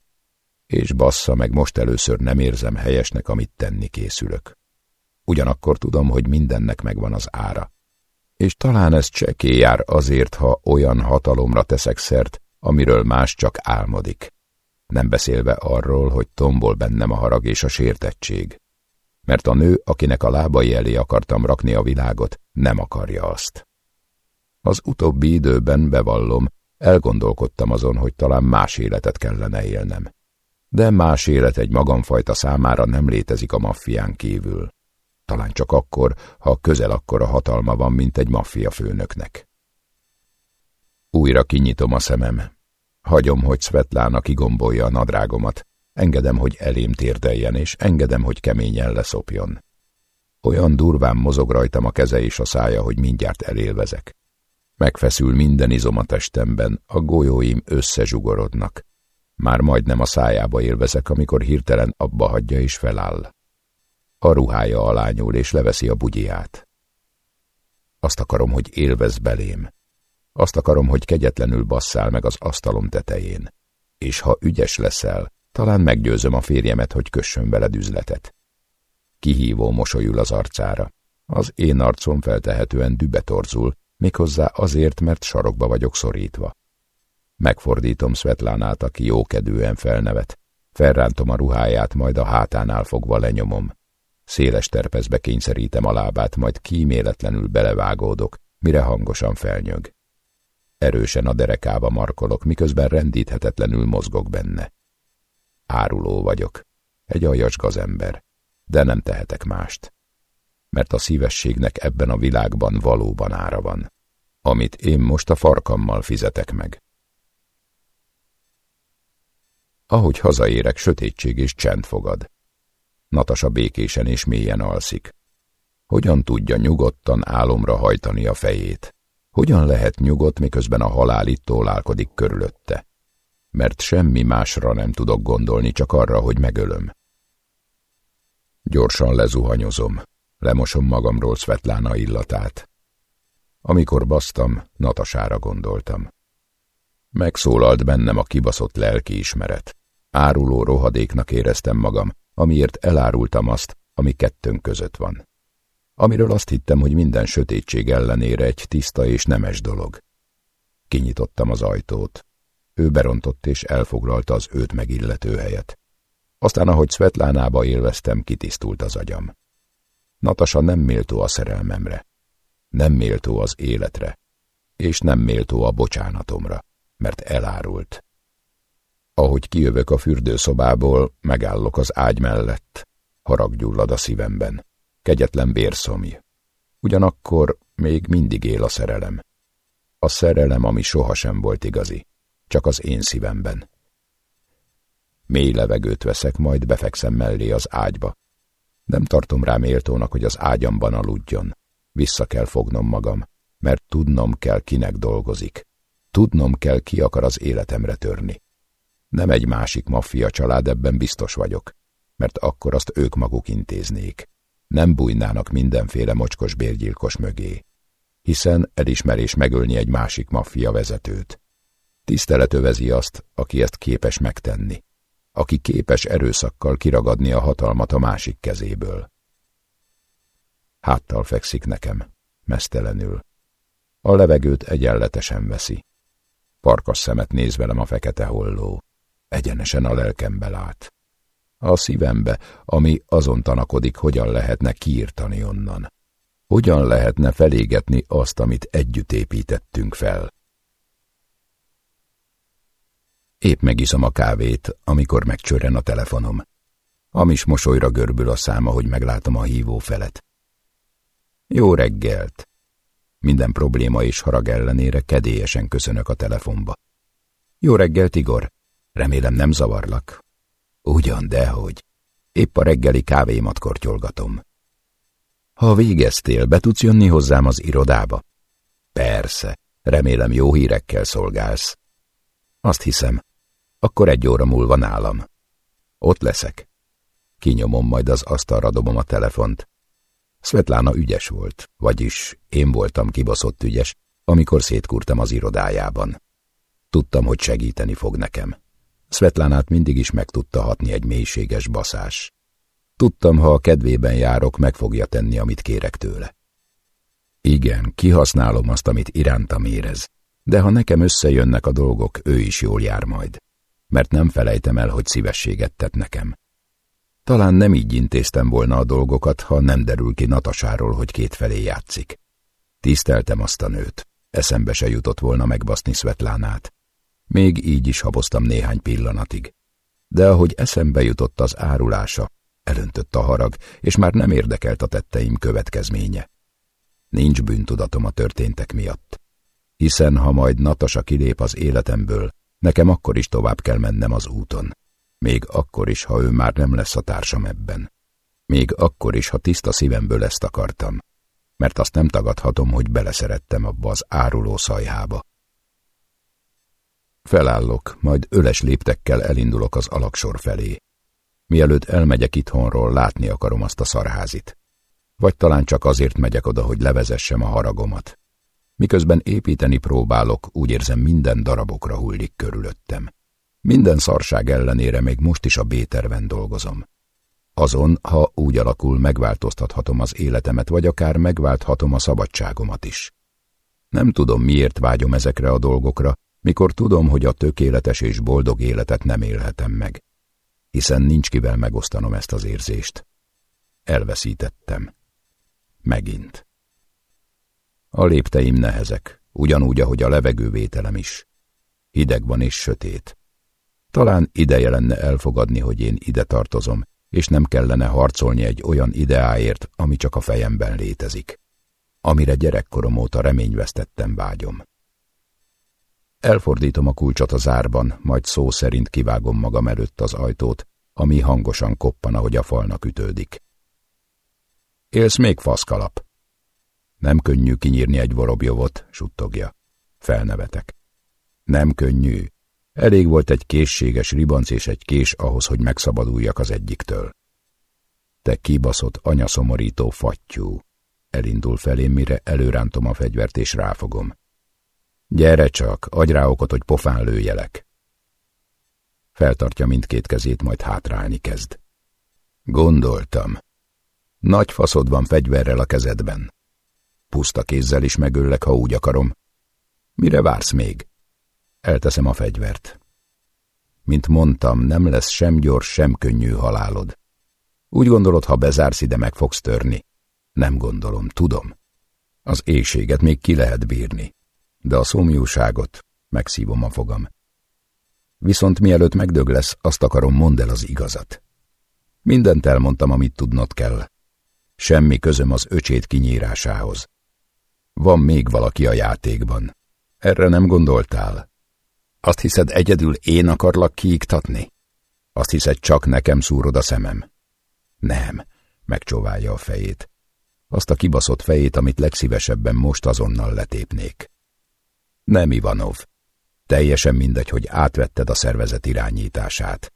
És bassza meg most először nem érzem helyesnek, amit tenni készülök. Ugyanakkor tudom, hogy mindennek megvan az ára. És talán ez cseké jár azért, ha olyan hatalomra teszek szert, amiről más csak álmodik. Nem beszélve arról, hogy tombol bennem a harag és a sértettség. Mert a nő, akinek a lábai elé akartam rakni a világot, nem akarja azt. Az utóbbi időben, bevallom, elgondolkodtam azon, hogy talán más életet kellene élnem. De más élet egy magamfajta számára nem létezik a maffián kívül. Talán csak akkor, ha közel akkora hatalma van, mint egy maffia főnöknek. Újra kinyitom a szemem. Hagyom, hogy Svetlána kigombolja a nadrágomat. Engedem, hogy elém térdeljen, és engedem, hogy keményen leszopjon. Olyan durván mozog rajtam a keze és a szája, hogy mindjárt elélvezek. Megfeszül minden izom a testemben, a golyóim összezsugorodnak. Már majdnem a szájába élvezek, amikor hirtelen abba hagyja és feláll. A ruhája alá és leveszi a bugyját. Azt akarom, hogy élvez belém. Azt akarom, hogy kegyetlenül basszál meg az asztalom tetején. És ha ügyes leszel, talán meggyőzöm a férjemet, hogy kössön veled üzletet. Kihívó mosolyul az arcára. Az én arcom feltehetően dübetorzul, méghozzá azért, mert sarokba vagyok szorítva. Megfordítom Svetlánát, aki jókedően felnevet. Felrántom a ruháját, majd a hátánál fogva lenyomom. Széles terpezbe kényszerítem a lábát, majd kíméletlenül belevágódok, mire hangosan felnyög. Erősen a derekába markolok, miközben rendíthetetlenül mozgok benne. Áruló vagyok, egy aljas gazember, de nem tehetek mást. Mert a szívességnek ebben a világban valóban ára van. amit én most a farkammal fizetek meg. Ahogy hazaérek, sötétség és csend fogad. Natasa békésen és mélyen alszik. Hogyan tudja nyugodtan álomra hajtani a fejét? Hogyan lehet nyugodt, miközben a halál itt tólálkodik körülötte? Mert semmi másra nem tudok gondolni, csak arra, hogy megölöm. Gyorsan lezuhanyozom, lemosom magamról Svetlána illatát. Amikor basztam, Natasára gondoltam. Megszólalt bennem a kibaszott lelkiismeret. Áruló rohadéknak éreztem magam, amiért elárultam azt, ami kettőnk között van. Amiről azt hittem, hogy minden sötétség ellenére egy tiszta és nemes dolog. Kinyitottam az ajtót. Ő berontott és elfoglalta az őt megillető helyet. Aztán, ahogy Svetlánába élveztem, kitisztult az agyam. Natasa nem méltó a szerelmemre, nem méltó az életre, és nem méltó a bocsánatomra, mert elárult. Ahogy kijövök a fürdőszobából, megállok az ágy mellett. Harag gyullad a szívemben. Kegyetlen vérszomj. Ugyanakkor még mindig él a szerelem. A szerelem, ami sohasem volt igazi, csak az én szívemben. Mély levegőt veszek, majd befekszem mellé az ágyba. Nem tartom rá méltónak, hogy az ágyamban aludjon. Vissza kell fognom magam, mert tudnom kell, kinek dolgozik. Tudnom kell, ki akar az életemre törni. Nem egy másik maffia család, ebben biztos vagyok, mert akkor azt ők maguk intéznék. Nem bújnának mindenféle mocskos bérgyilkos mögé, hiszen elismerés megölni egy másik maffia vezetőt. Tisztelet övezi azt, aki ezt képes megtenni, aki képes erőszakkal kiragadni a hatalmat a másik kezéből. Háttal fekszik nekem, mesztelenül. A levegőt egyenletesen veszi. Parkas szemet néz velem a fekete holló egyenesen a lelkembe lát. A szívembe, ami azon tanakodik, hogyan lehetne kiírtani onnan. Hogyan lehetne felégetni azt, amit együtt építettünk fel. Épp megiszom a kávét, amikor megcsörren a telefonom. Amis mosolyra görbül a száma, hogy meglátom a hívó felet. Jó reggelt! Minden probléma és harag ellenére kedélyesen köszönök a telefonba. Jó reggelt, Igor! Remélem nem zavarlak. Ugyan, dehogy. Épp a reggeli kávémat kortyolgatom. Ha végeztél, be tudsz jönni hozzám az irodába? Persze, remélem jó hírekkel szolgálsz. Azt hiszem, akkor egy óra múlva nálam. Ott leszek. Kinyomom, majd az asztalra dobom a telefont. Svetlana ügyes volt, vagyis én voltam kibaszott ügyes, amikor szétkurtam az irodájában. Tudtam, hogy segíteni fog nekem. Svetlánát mindig is meg tudta hatni egy mélységes baszás. Tudtam, ha a kedvében járok, meg fogja tenni, amit kérek tőle. Igen, kihasználom azt, amit irántam érez, de ha nekem összejönnek a dolgok, ő is jól jár majd, mert nem felejtem el, hogy szívességet tett nekem. Talán nem így intéztem volna a dolgokat, ha nem derül ki Natasáról, hogy kétfelé játszik. Tiszteltem azt a nőt, eszembe se jutott volna megbaszni Svetlánát. Még így is haboztam néhány pillanatig. De ahogy eszembe jutott az árulása, elöntött a harag, és már nem érdekelt a tetteim következménye. Nincs bűntudatom a történtek miatt. Hiszen ha majd Natasa kilép az életemből, nekem akkor is tovább kell mennem az úton. Még akkor is, ha ő már nem lesz a társam ebben. Még akkor is, ha tiszta szívemből ezt akartam. Mert azt nem tagadhatom, hogy beleszerettem abba az áruló szajhába. Felállok, majd öles léptekkel elindulok az alaksor felé. Mielőtt elmegyek itthonról, látni akarom azt a szarházit. Vagy talán csak azért megyek oda, hogy levezessem a haragomat. Miközben építeni próbálok, úgy érzem minden darabokra hullik körülöttem. Minden szarság ellenére még most is a B-terven dolgozom. Azon, ha úgy alakul, megváltoztathatom az életemet, vagy akár megválthatom a szabadságomat is. Nem tudom, miért vágyom ezekre a dolgokra, mikor tudom, hogy a tökéletes és boldog életet nem élhetem meg, hiszen nincs kivel megosztanom ezt az érzést. Elveszítettem. Megint. A lépteim nehezek, ugyanúgy, ahogy a levegővételem is. Hideg van és sötét. Talán ideje lenne elfogadni, hogy én ide tartozom, és nem kellene harcolni egy olyan ideáért, ami csak a fejemben létezik. amire gyerekkorom óta reményvesztettem vágyom. Elfordítom a kulcsot a zárban, majd szó szerint kivágom magam előtt az ajtót, ami hangosan koppan, ahogy a falnak ütődik. Élsz még faszkalap? Nem könnyű kinyírni egy vorobjovot, suttogja. Felnevetek. Nem könnyű. Elég volt egy készséges ribanc és egy kés ahhoz, hogy megszabaduljak az egyiktől. Te kibaszott anyaszomorító fattyú. Elindul felém, mire előrántom a fegyvert és ráfogom. Gyere csak, adj rá okot, hogy pofán lőjelek. Feltartja mindkét kezét, majd hátrálni kezd. Gondoltam. Nagy faszod van fegyverrel a kezedben. Puszta kézzel is megöllek, ha úgy akarom. Mire vársz még? Elteszem a fegyvert. Mint mondtam, nem lesz sem gyors, sem könnyű halálod. Úgy gondolod, ha bezársz ide, meg fogsz törni. Nem gondolom, tudom. Az éjséget még ki lehet bírni, de a szomjúságot megszívom a fogam. Viszont mielőtt megdög lesz, azt akarom, mondd el az igazat. Mindent elmondtam, amit tudnod kell. Semmi közöm az öcsét kinyírásához. Van még valaki a játékban. Erre nem gondoltál? Azt hiszed, egyedül én akarlak kiiktatni? Azt hiszed, csak nekem szúrod a szemem? Nem, megcsóválja a fejét. Azt a kibaszott fejét, amit legszívesebben most azonnal letépnék. Nem, Ivanov. Teljesen mindegy, hogy átvetted a szervezet irányítását.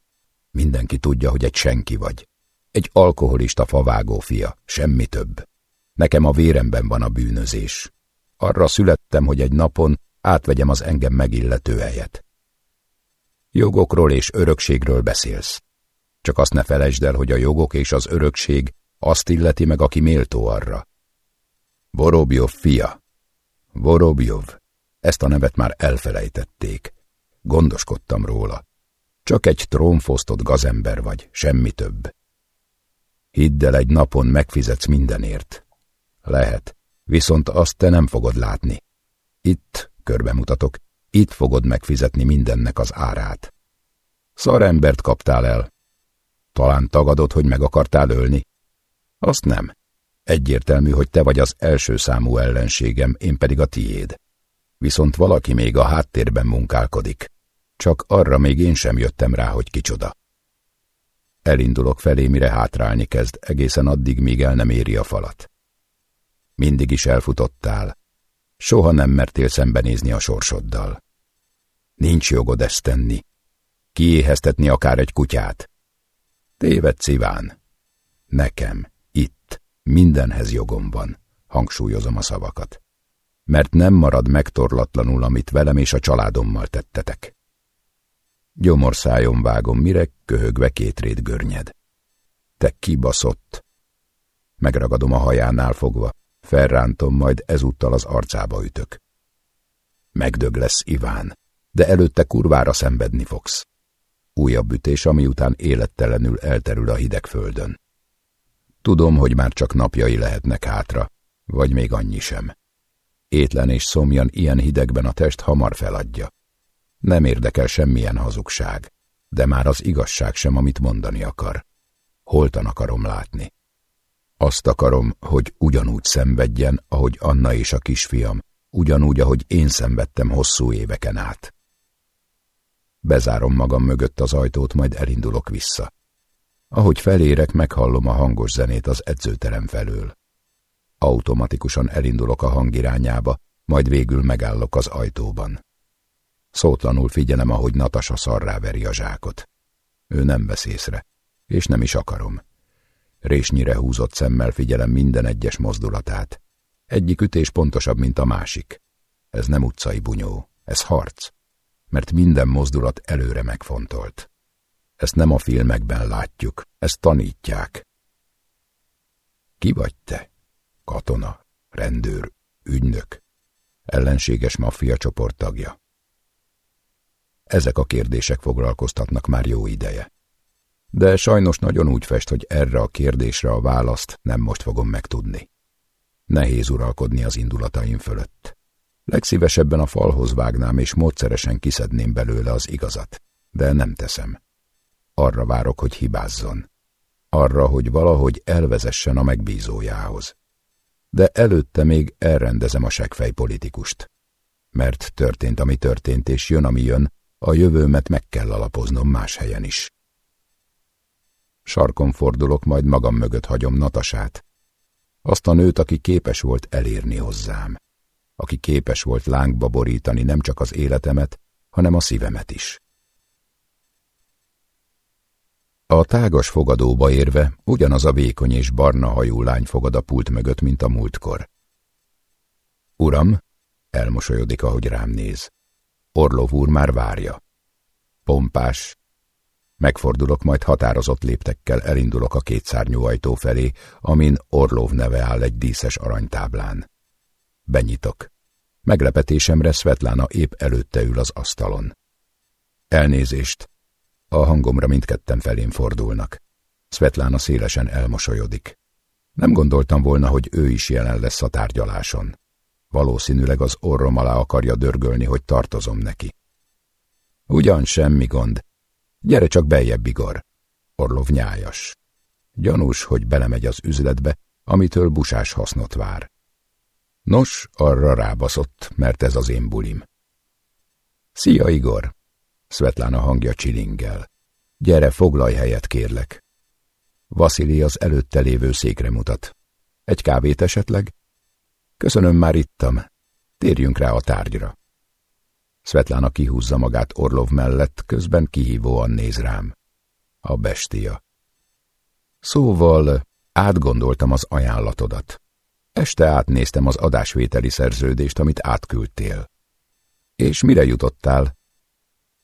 Mindenki tudja, hogy egy senki vagy. Egy alkoholista favágó fia, semmi több. Nekem a véremben van a bűnözés. Arra születtem, hogy egy napon átvegyem az engem megillető helyet. Jogokról és örökségről beszélsz. Csak azt ne felejtsd el, hogy a jogok és az örökség azt illeti meg, aki méltó arra. Vorobjov fia. Vorobjov. Ezt a nevet már elfelejtették. Gondoskodtam róla. Csak egy trónfosztott gazember vagy, semmi több. Hidd el, egy napon megfizetsz mindenért. Lehet, viszont azt te nem fogod látni. Itt, körbemutatok, itt fogod megfizetni mindennek az árát. Szarembert kaptál el. Talán tagadod, hogy meg akartál ölni? Azt nem. Egyértelmű, hogy te vagy az első számú ellenségem, én pedig a tiéd. Viszont valaki még a háttérben munkálkodik. Csak arra még én sem jöttem rá, hogy kicsoda. Elindulok felé, mire hátrálni kezd, egészen addig, míg el nem éri a falat. Mindig is elfutottál. Soha nem mertél szembenézni a sorsoddal. Nincs jogod ezt tenni. Kiéheztetni akár egy kutyát. Tévedsz, Iván. Nekem, itt, mindenhez jogom van, hangsúlyozom a szavakat. Mert nem marad megtorlatlanul, amit velem és a családommal tettetek. Gyomorszájon vágom, mire köhögve két rét görnyed. Te kibaszott! Megragadom a hajánál fogva, felrántom, majd ezúttal az arcába ütök. Megdög lesz Iván, de előtte kurvára szenvedni fogsz. Újabb ütés, ami után élettelenül elterül a hideg földön. Tudom, hogy már csak napjai lehetnek hátra, vagy még annyi sem. Étlen és szomjan ilyen hidegben a test hamar feladja. Nem érdekel semmilyen hazugság, de már az igazság sem, amit mondani akar. Holtan akarom látni. Azt akarom, hogy ugyanúgy szenvedjen, ahogy Anna és a kisfiam, ugyanúgy, ahogy én szenvedtem hosszú éveken át. Bezárom magam mögött az ajtót, majd elindulok vissza. Ahogy felérek, meghallom a hangos zenét az edzőterem felől. Automatikusan elindulok a hang irányába, majd végül megállok az ajtóban. Szótlanul figyelem, ahogy Natasa szarrá veri a zsákot. Ő nem vesz észre, és nem is akarom. Résnyire húzott szemmel figyelem minden egyes mozdulatát. Egyik ütés pontosabb, mint a másik. Ez nem utcai bunyó, ez harc, mert minden mozdulat előre megfontolt. Ezt nem a filmekben látjuk, ezt tanítják. Ki vagy te? Katona, rendőr, ügynök, ellenséges maffia csoport tagja. Ezek a kérdések foglalkoztatnak már jó ideje. De sajnos nagyon úgy fest, hogy erre a kérdésre a választ nem most fogom megtudni. Nehéz uralkodni az indulataim fölött. Legszívesebben a falhoz vágnám, és módszeresen kiszedném belőle az igazat, de nem teszem. Arra várok, hogy hibázzon. Arra, hogy valahogy elvezessen a megbízójához. De előtte még elrendezem a segfej politikust. Mert történt, ami történt, és jön, ami jön, a jövőmet meg kell alapoznom más helyen is. Sarkon fordulok, majd magam mögött hagyom Natasát. Azt a nőt, aki képes volt elérni hozzám. Aki képes volt lángba borítani nem csak az életemet, hanem a szívemet is. A tágas fogadóba érve ugyanaz a vékony és barna hajú lány fogad a pult mögött, mint a múltkor. Uram, elmosolyodik, ahogy rám néz. Orlov úr már várja. Pompás. Megfordulok, majd határozott léptekkel elindulok a kétszárnyú ajtó felé, amin Orlov neve áll egy díszes aranytáblán. Benyitok. Meglepetésemre Svetlana épp előtte ül az asztalon. Elnézést, a hangomra mindketten felén fordulnak. Svetlana szélesen elmosolyodik. Nem gondoltam volna, hogy ő is jelen lesz a tárgyaláson. Valószínűleg az orrom alá akarja dörgölni, hogy tartozom neki. Ugyan semmi gond. Gyere csak beljebb, Igor. Orlov nyájas. Gyanús, hogy belemegy az üzletbe, amitől busás hasznot vár. Nos, arra rábaszott, mert ez az én bulim. Szia, Igor! Svetlana hangja csilingel. Gyere, foglalj helyet, kérlek. Vasili az előtte lévő székre mutat. Egy kávét esetleg? Köszönöm, már ittam. Térjünk rá a tárgyra. Svetlana kihúzza magát Orlov mellett, közben kihívóan néz rám. A bestia. Szóval átgondoltam az ajánlatodat. Este átnéztem az adásvételi szerződést, amit átküldtél. És mire jutottál?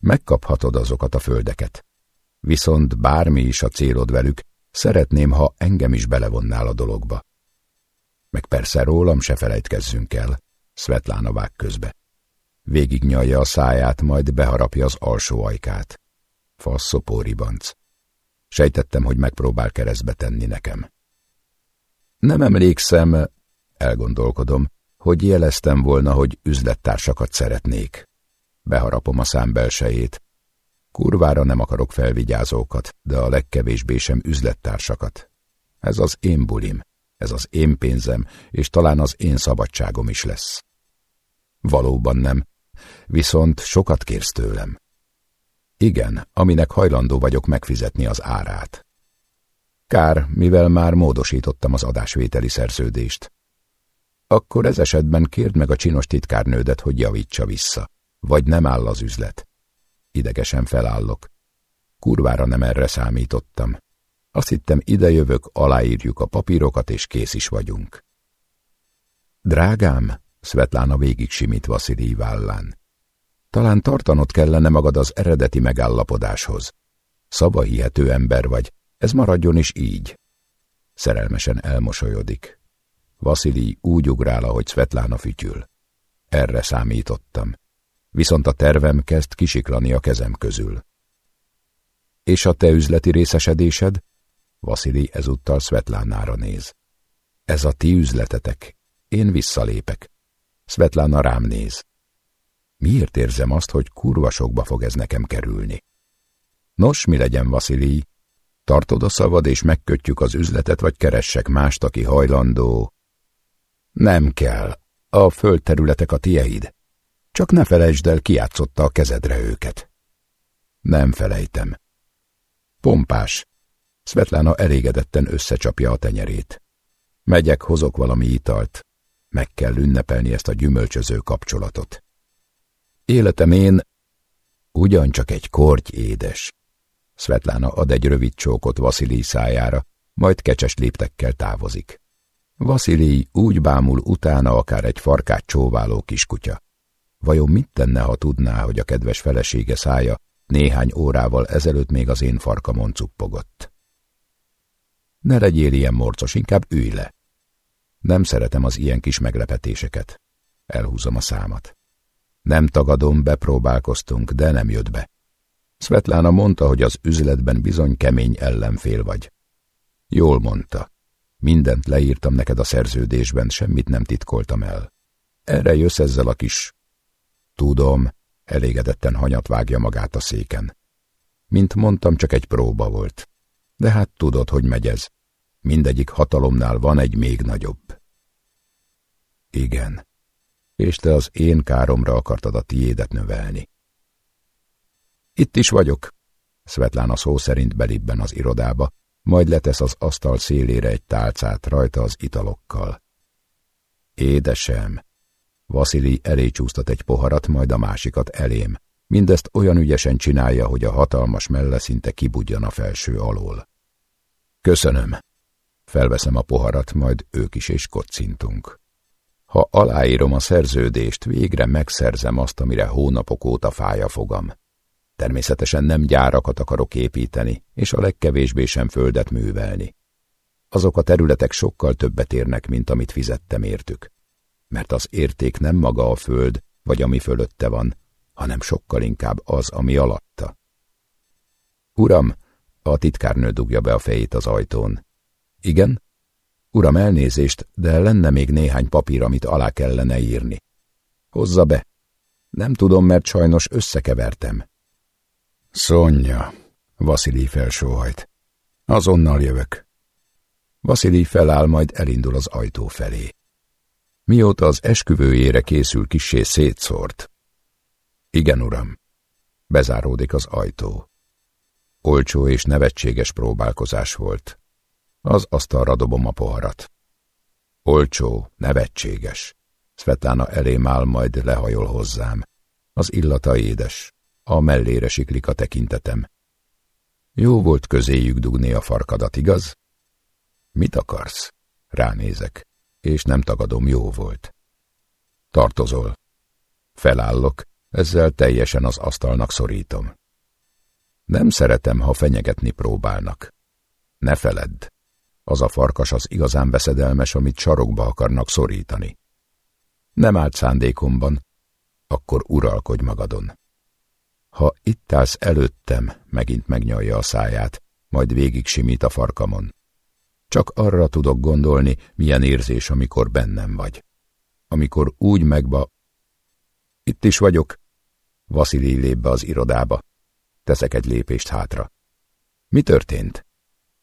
Megkaphatod azokat a földeket. Viszont bármi is a célod velük, szeretném, ha engem is belevonnál a dologba. Meg persze rólam se felejtkezzünk el, Svetlana vág közbe. Végig nyalja a száját, majd beharapja az alsó ajkát. Faszopó ribanc. Sejtettem, hogy megpróbál keresztbe tenni nekem. Nem emlékszem, elgondolkodom, hogy jeleztem volna, hogy üzlettársakat szeretnék. Beharapom a szám belsejét. Kurvára nem akarok felvigyázókat, de a legkevésbé sem üzlettársakat. Ez az én bulim, ez az én pénzem, és talán az én szabadságom is lesz. Valóban nem, viszont sokat kérsz tőlem. Igen, aminek hajlandó vagyok megfizetni az árát. Kár, mivel már módosítottam az adásvételi szerződést. Akkor ez esetben kérd meg a csinos titkárnődet, hogy javítsa vissza. Vagy nem áll az üzlet. Idegesen felállok. Kurvára nem erre számítottam. Azt hittem, idejövök, aláírjuk a papírokat, és kész is vagyunk. Drágám, Szvetlána végig simít Vaszilij vállán. Talán tartanod kellene magad az eredeti megállapodáshoz. Szavahihető ember vagy, ez maradjon is így. Szerelmesen elmosolyodik. Vaszilij úgy ugrál, ahogy Szvetlána fütyül. Erre számítottam viszont a tervem kezd kisiklani a kezem közül. És a te üzleti részesedésed? Vasili ezúttal Svetlánára néz. Ez a ti üzletetek. Én visszalépek. Svetlána rám néz. Miért érzem azt, hogy kurva sokba fog ez nekem kerülni? Nos, mi legyen, Vasili? Tartod a szavad, és megkötjük az üzletet, vagy keressek mást, aki hajlandó? Nem kell. A földterületek a tieid. Csak ne felejtsd el, kiátszotta a kezedre őket. Nem felejtem. Pompás. Svetlana elégedetten összecsapja a tenyerét. Megyek, hozok valami italt. Meg kell ünnepelni ezt a gyümölcsöző kapcsolatot. Életem én ugyancsak egy korty édes. Svetlana ad egy rövid csókot Vasilij szájára, majd kecses léptekkel távozik. Vasilij úgy bámul utána akár egy farkát csóváló kiskutya. Vajon mit tenne, ha tudná, hogy a kedves felesége szája néhány órával ezelőtt még az én farkamon cuppogott? Ne legyél ilyen morcos, inkább ülj le. Nem szeretem az ilyen kis meglepetéseket. Elhúzom a számat. Nem tagadom, bepróbálkoztunk, de nem jött be. Svetlana mondta, hogy az üzletben bizony kemény ellenfél vagy. Jól mondta. Mindent leírtam neked a szerződésben, semmit nem titkoltam el. Erre jössz ezzel a kis Tudom, elégedetten hanyat vágja magát a széken. Mint mondtam, csak egy próba volt. De hát tudod, hogy megy ez. Mindegyik hatalomnál van egy még nagyobb. Igen. És te az én káromra akartad a tiédet növelni. Itt is vagyok. Svetlana szó szerint belibben az irodába, majd letesz az asztal szélére egy tálcát rajta az italokkal. Édesem! Vasili elé csúsztat egy poharat, majd a másikat elém. Mindezt olyan ügyesen csinálja, hogy a hatalmas melle szinte kibudjan a felső alól. Köszönöm. Felveszem a poharat, majd ők is és kocintunk. Ha aláírom a szerződést, végre megszerzem azt, amire hónapok óta fáj a fogam. Természetesen nem gyárakat akarok építeni, és a legkevésbé sem földet művelni. Azok a területek sokkal többet érnek, mint amit fizettem értük. Mert az érték nem maga a föld, vagy ami fölötte van, hanem sokkal inkább az, ami alatta. Uram, a titkárnő dugja be a fejét az ajtón. Igen? Uram, elnézést, de lenne még néhány papír, amit alá kellene írni. Hozza be. Nem tudom, mert sajnos összekevertem. Szonya, Vasilij felsóhajt. Azonnal jövök. Vasilij feláll, majd elindul az ajtó felé. Mióta az esküvőjére készül kissé szétszórt. Igen, uram. Bezáródik az ajtó. Olcsó és nevetséges próbálkozás volt. Az asztalra dobom a poharat. Olcsó, nevetséges. Svetlana elém áll, majd lehajol hozzám. Az illata édes. A mellére siklik a tekintetem. Jó volt közéjük dugni a farkadat, igaz? Mit akarsz? Ránézek, és nem tagadom, jó volt. Tartozol. Felállok, ezzel teljesen az asztalnak szorítom. Nem szeretem, ha fenyegetni próbálnak. Ne feledd, az a farkas az igazán veszedelmes, amit sarokba akarnak szorítani. Nem állt szándékomban, akkor uralkodj magadon. Ha itt állsz előttem, megint megnyalja a száját, majd végig simít a farkamon. Csak arra tudok gondolni, milyen érzés, amikor bennem vagy. Amikor úgy megba... Itt is vagyok. Vasili lép be az irodába. Teszek egy lépést hátra. Mi történt?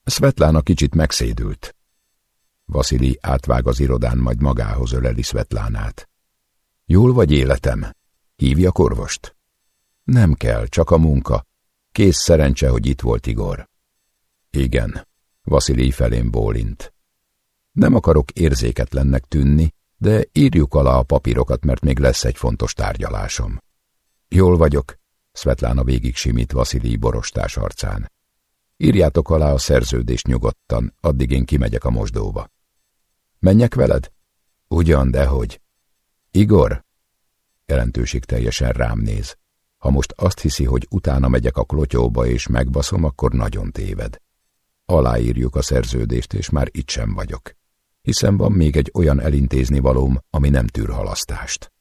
Svetlana kicsit megszédült. Vasili átvág az irodán, majd magához öleli Svetlánát. Jól vagy életem? Hívja korvost? Nem kell, csak a munka. Kész szerencse, hogy itt volt Igor. Igen, Vasili felén bólint. Nem akarok érzéketlennek tűnni, de írjuk alá a papírokat, mert még lesz egy fontos tárgyalásom. Jól vagyok, Svetlana végig simít Vasili borostás arcán. Írjátok alá a szerződést nyugodtan, addig én kimegyek a mosdóba. Menjek veled? Ugyan, dehogy. Igor? Jelentőség teljesen rám néz. Ha most azt hiszi, hogy utána megyek a klotyóba és megbaszom, akkor nagyon téved. Aláírjuk a szerződést, és már itt sem vagyok. Hiszen van még egy olyan elintézni valóm, ami nem tűr halasztást.